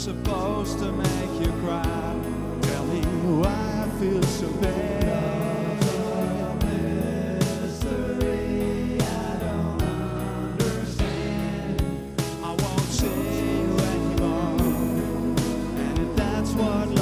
supposed to make you cry. Tell me why I feel so bad. I don't understand. I won't anymore, and that's what.